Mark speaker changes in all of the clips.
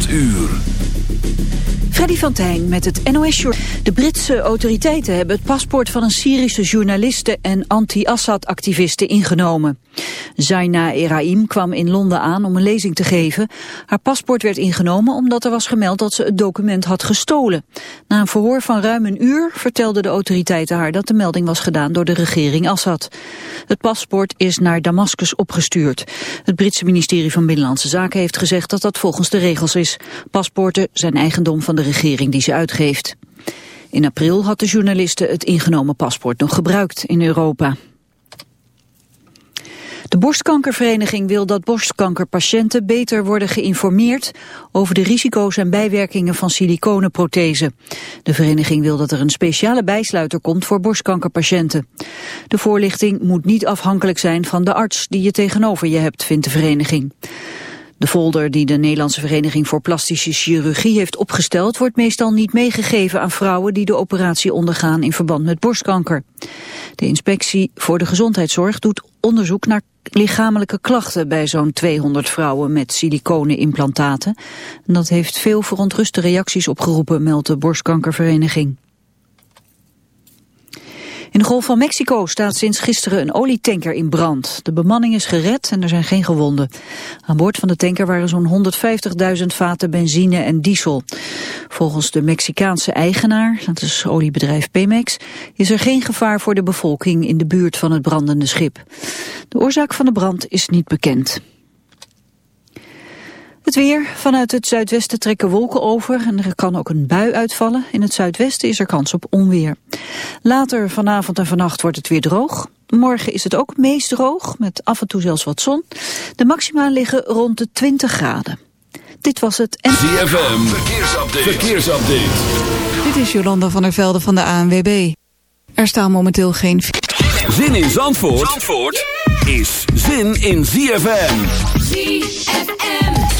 Speaker 1: 8 uur.
Speaker 2: Freddy van met het nos -jour. De Britse autoriteiten hebben het paspoort van een Syrische journaliste en anti-Assad-activiste ingenomen. Zaina Eraim kwam in Londen aan om een lezing te geven. Haar paspoort werd ingenomen omdat er was gemeld dat ze het document had gestolen. Na een verhoor van ruim een uur vertelden de autoriteiten haar dat de melding was gedaan door de regering Assad. Het paspoort is naar Damascus opgestuurd. Het Britse ministerie van Binnenlandse Zaken heeft gezegd dat dat volgens de regels is. Paspoorten zijn eigendom van de regering die ze uitgeeft. In april had de journaliste het ingenomen paspoort nog gebruikt in Europa. De borstkankervereniging wil dat borstkankerpatiënten beter worden geïnformeerd over de risico's en bijwerkingen van siliconenprothesen. De vereniging wil dat er een speciale bijsluiter komt voor borstkankerpatiënten. De voorlichting moet niet afhankelijk zijn van de arts die je tegenover je hebt, vindt de vereniging. De folder die de Nederlandse Vereniging voor Plastische Chirurgie heeft opgesteld... wordt meestal niet meegegeven aan vrouwen die de operatie ondergaan in verband met borstkanker. De inspectie voor de gezondheidszorg doet onderzoek naar lichamelijke klachten bij zo'n 200 vrouwen met siliconenimplantaten. En dat heeft veel verontruste reacties opgeroepen, meldt de borstkankervereniging. In de Golf van Mexico staat sinds gisteren een olietanker in brand. De bemanning is gered en er zijn geen gewonden. Aan boord van de tanker waren zo'n 150.000 vaten benzine en diesel. Volgens de Mexicaanse eigenaar, dat is oliebedrijf Pemex, is er geen gevaar voor de bevolking in de buurt van het brandende schip. De oorzaak van de brand is niet bekend. Het weer. Vanuit het zuidwesten trekken wolken over en er kan ook een bui uitvallen. In het zuidwesten is er kans op onweer. Later vanavond en vannacht wordt het weer droog. Morgen is het ook meest droog, met af en toe zelfs wat zon. De maxima liggen rond de 20 graden. Dit was het... En...
Speaker 1: ZFM. Verkeersupdate. Verkeersupdate.
Speaker 3: Dit is Jolanda van der Velde van de ANWB. Er staan momenteel geen...
Speaker 1: Zin in Zandvoort, Zandvoort is zin in ZFM. ZFM.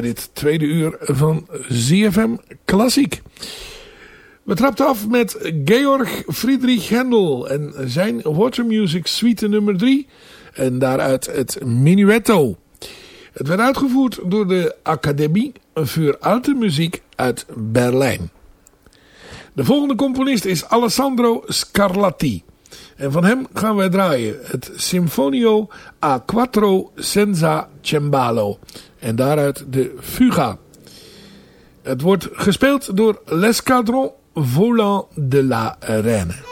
Speaker 4: Bij dit tweede uur van ZFM Klassiek. We trapten af met Georg Friedrich Händel en zijn Water Music Suite nummer 3 en daaruit het Minuetto. Het werd uitgevoerd door de Academie voor Alte Muziek uit Berlijn. De volgende componist is Alessandro Scarlatti. En van hem gaan wij draaien het Sinfonio a quattro senza cembalo. En daaruit de Fuga. Het wordt gespeeld door L'Escadron Volant de la Reine.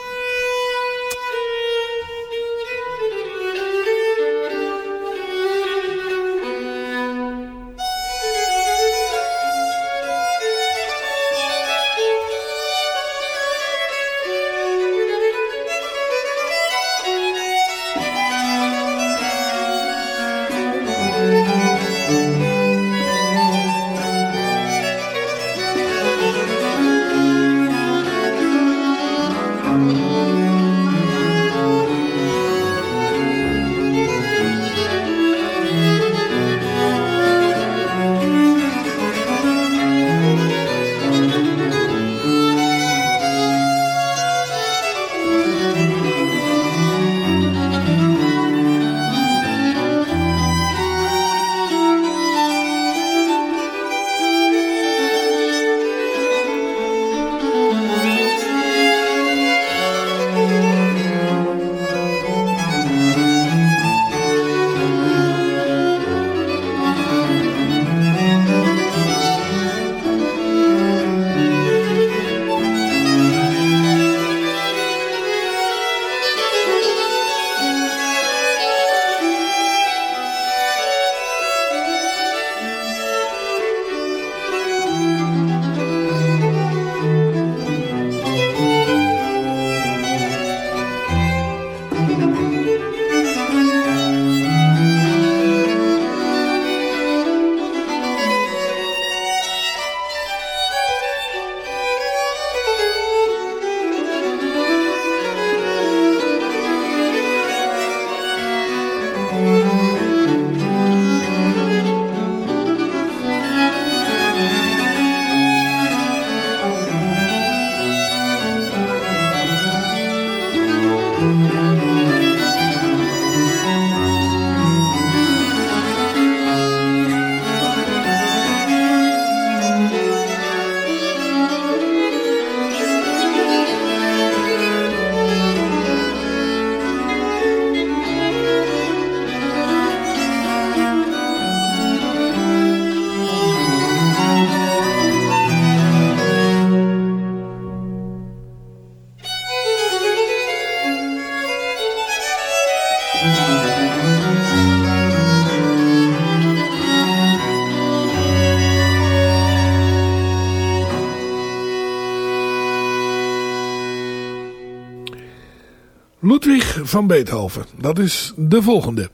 Speaker 4: Van Beethoven. Dat is de volgende.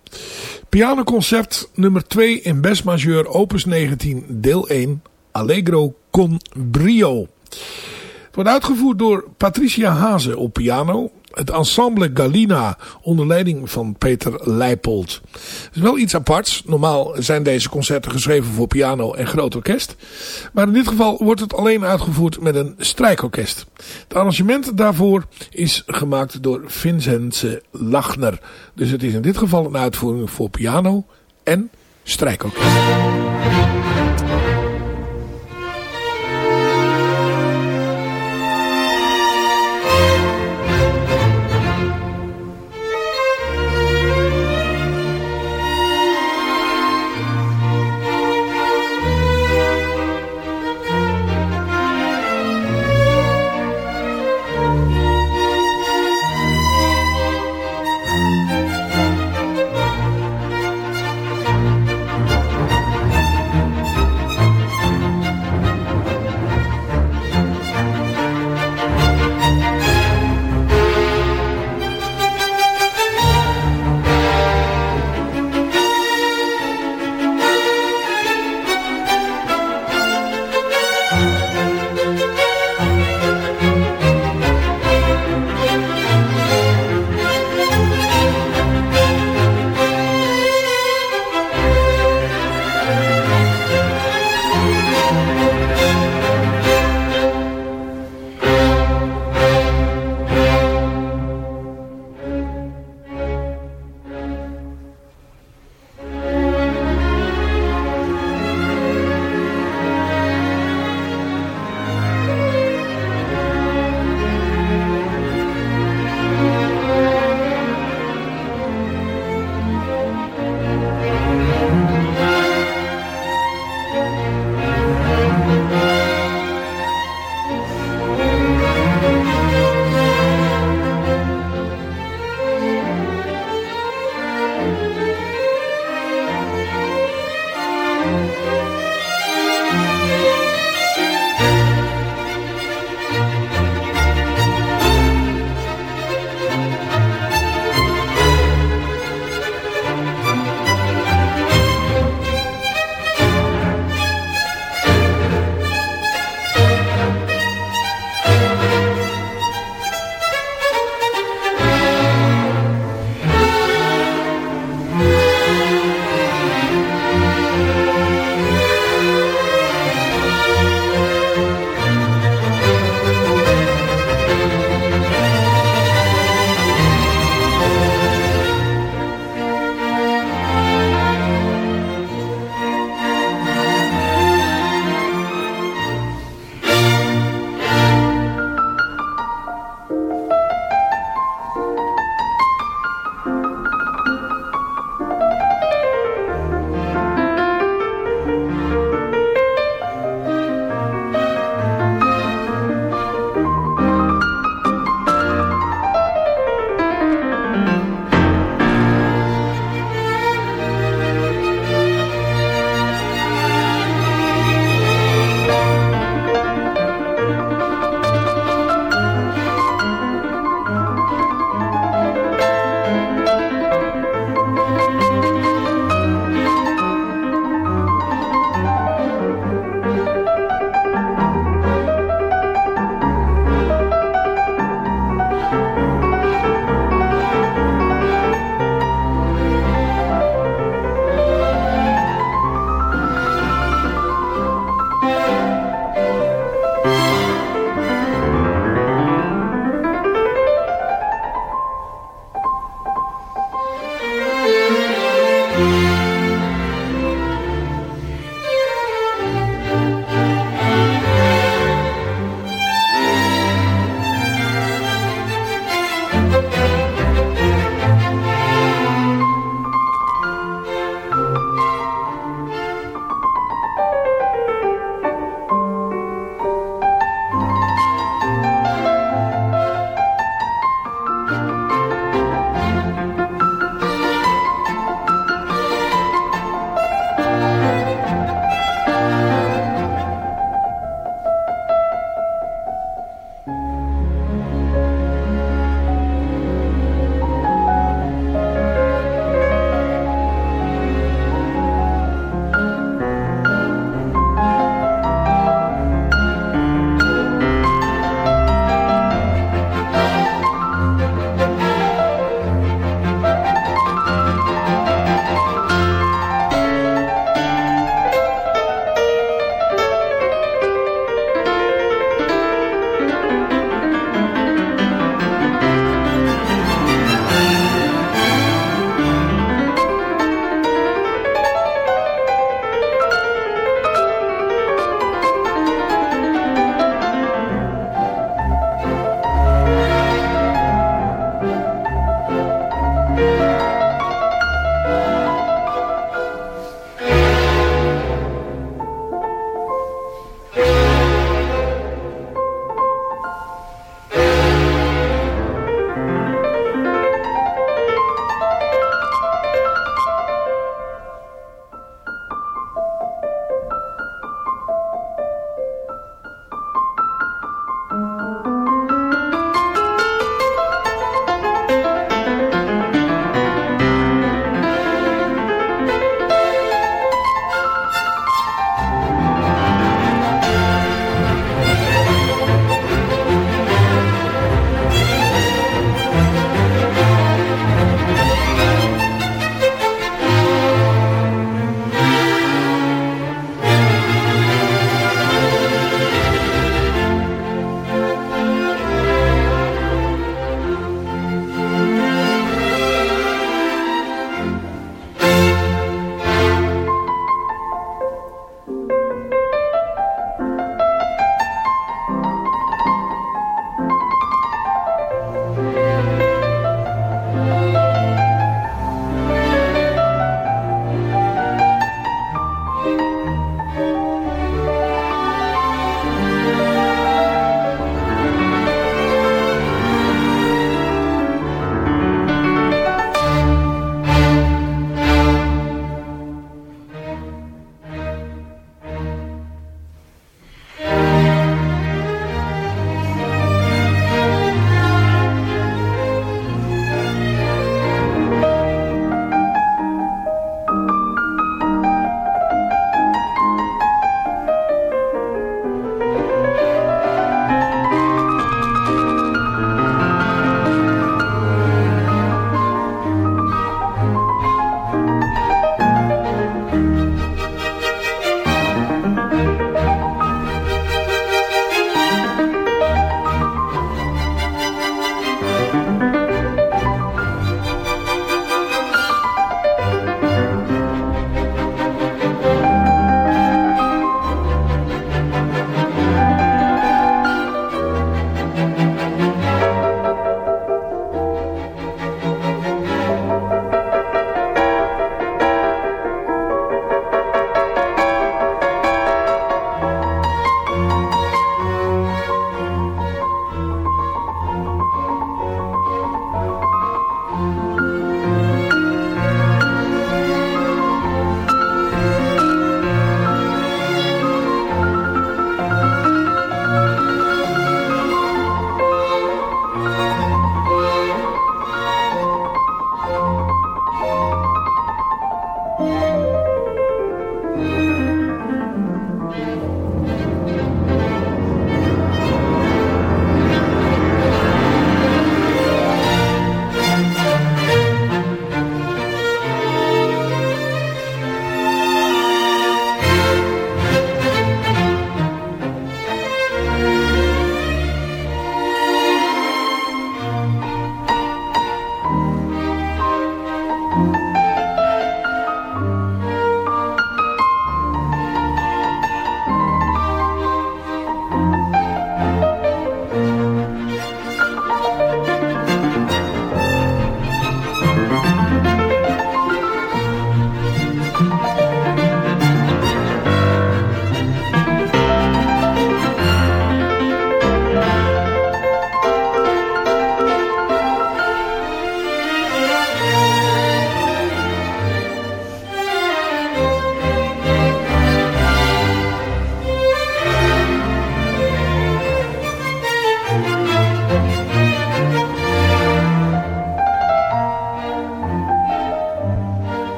Speaker 4: Pianoconcert nummer 2 in Bes majeur opus 19 deel 1 Allegro con brio. Het wordt uitgevoerd door Patricia Hazen op piano het ensemble Galina onder leiding van Peter Leipold. Het is wel iets aparts. Normaal zijn deze concerten geschreven voor piano en groot orkest. Maar in dit geval wordt het alleen uitgevoerd met een strijkorkest. Het arrangement daarvoor is gemaakt door Vincent Lachner. Dus het is in dit geval een uitvoering voor piano en strijkorkest.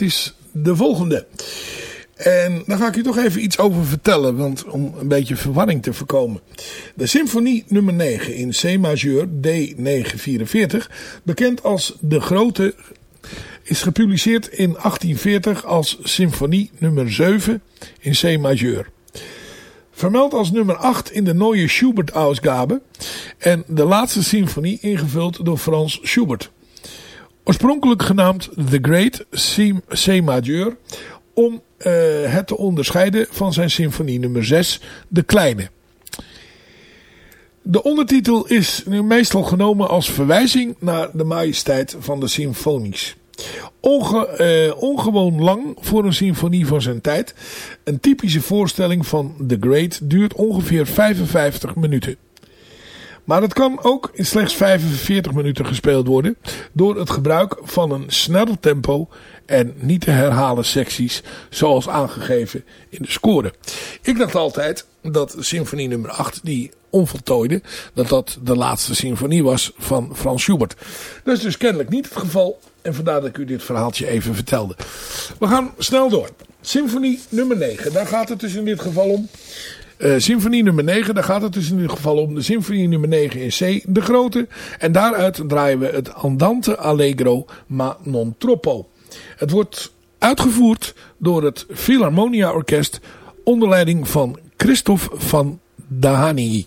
Speaker 4: Dat is de volgende. En daar ga ik u toch even iets over vertellen, want om een beetje verwarring te voorkomen. De symfonie nummer 9 in C majeur D944, bekend als De Grote, is gepubliceerd in 1840 als symfonie nummer 7 in C majeur. Vermeld als nummer 8 in de Neue Schubert-Ausgabe en de laatste symfonie ingevuld door Frans Schubert. Oorspronkelijk genaamd The Great C Majeur om uh, het te onderscheiden van zijn symfonie nummer 6, De Kleine. De ondertitel is nu meestal genomen als verwijzing naar de majesteit van de symfonies. Uh, ongewoon lang voor een symfonie van zijn tijd. Een typische voorstelling van The Great duurt ongeveer 55 minuten. Maar het kan ook in slechts 45 minuten gespeeld worden door het gebruik van een sneller tempo en niet te herhalen secties zoals aangegeven in de score. Ik dacht altijd dat symfonie nummer 8, die onvoltooide, dat dat de laatste symfonie was van Frans Schubert. Dat is dus kennelijk niet het geval en vandaar dat ik u dit verhaaltje even vertelde. We gaan snel door. Symfonie nummer 9, daar gaat het dus in dit geval om. Uh, symfonie nummer 9, daar gaat het dus in ieder geval om. De symfonie nummer 9 in C, de grote. En daaruit draaien we het Andante Allegro ma non troppo. Het wordt uitgevoerd door het Philharmonia Orkest onder leiding van Christophe van Dahani.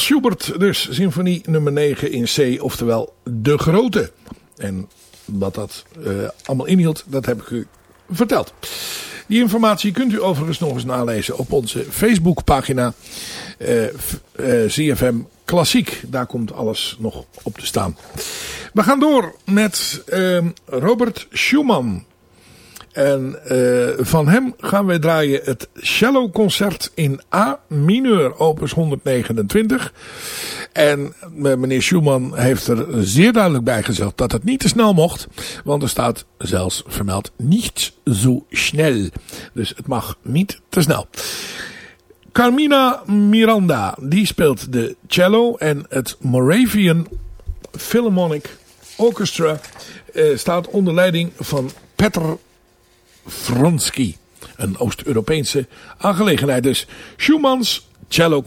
Speaker 4: Schubert dus, symfonie nummer 9 in C, oftewel De Grote. En wat dat uh, allemaal inhield, dat heb ik u verteld. Die informatie kunt u overigens nog eens nalezen op onze Facebookpagina uh, uh, ZFM Klassiek. Daar komt alles nog op te staan. We gaan door met Robert Schumann. En uh, van hem gaan wij draaien het cello concert in A mineur, opus 129. En meneer Schumann heeft er zeer duidelijk bij gezegd dat het niet te snel mocht. Want er staat zelfs vermeld niet zo snel. Dus het mag niet te snel. Carmina Miranda, die speelt de cello en het Moravian Philharmonic Orchestra uh, staat onder leiding van Petr Vronsky. Een Oost-Europese aangelegenheid dus. Schumanns cello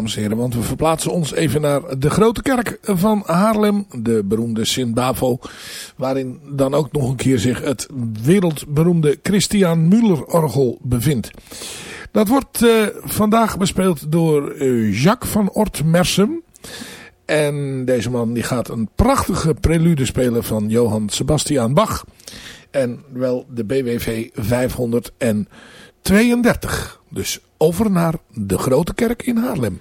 Speaker 4: dames en heren. Want we verplaatsen ons even naar de Grote Kerk van Haarlem. De beroemde Sint-Bavo. Waarin dan ook nog een keer zich het wereldberoemde Christian Müller orgel bevindt. Dat wordt uh, vandaag bespeeld door uh, Jacques van Ort Mersum. En deze man die gaat een prachtige prelude spelen van Johann Sebastian Bach. En wel de BWV 532. Dus over naar de Grote Kerk in Haarlem.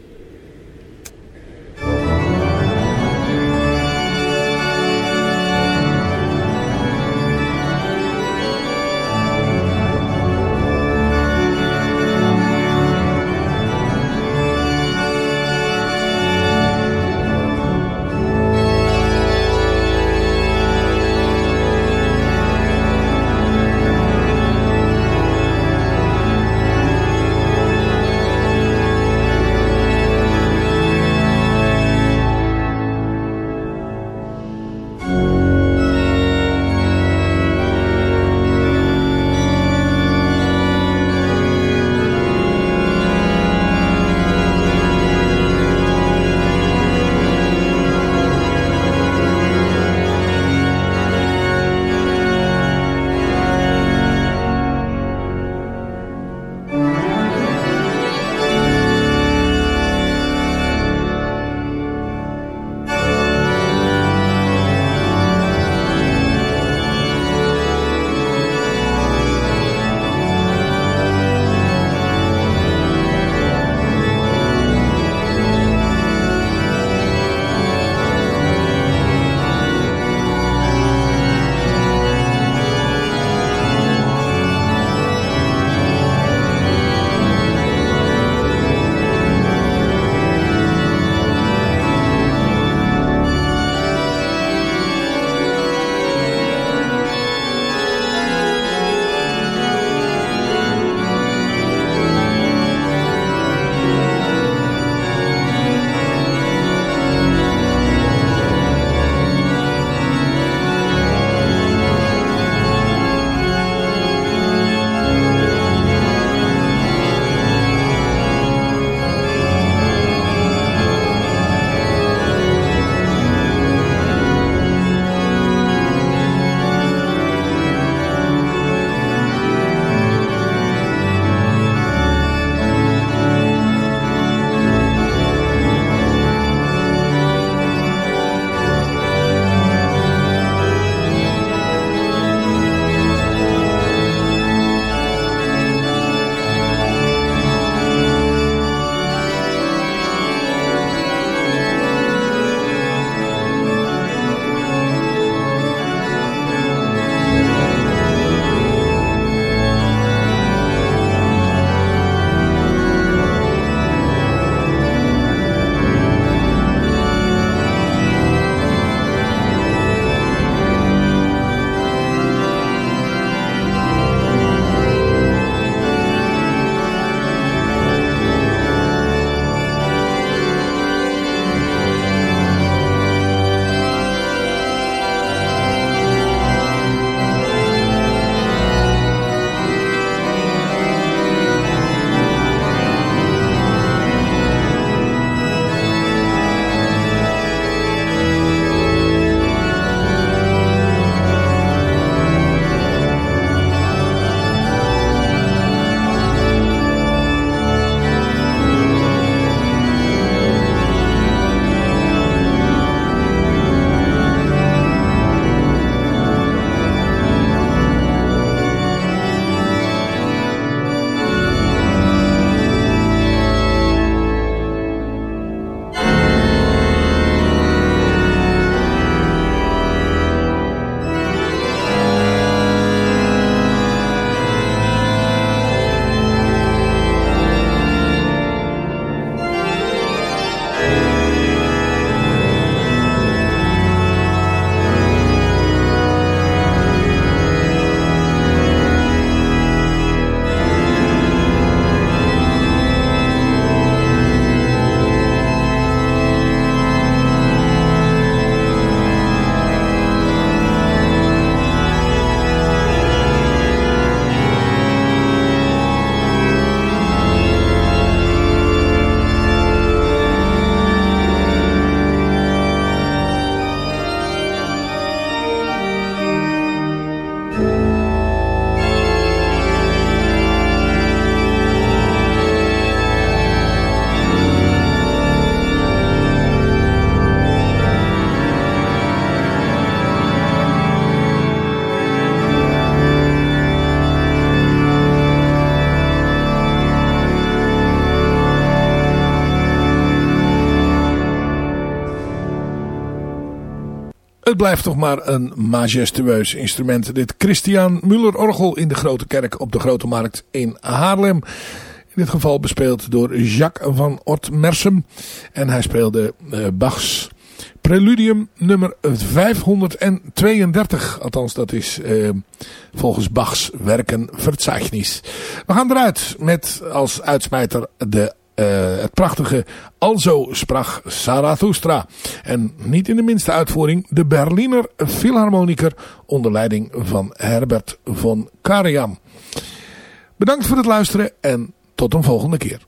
Speaker 4: Blijft toch maar een majestueus instrument. Dit Christian Muller orgel in de Grote Kerk op de Grote Markt in Haarlem. In dit geval bespeeld door Jacques van Ortmersum. En hij speelde uh, Bachs Preludium nummer 532. Althans, dat is uh, volgens Bachs werken Verzeichnis. We gaan eruit met als uitsmijter de uh, het prachtige Alzo sprach Zarathustra. En niet in de minste uitvoering de Berliner Philharmoniker onder leiding van Herbert von Karajan. Bedankt voor het luisteren en tot een volgende keer.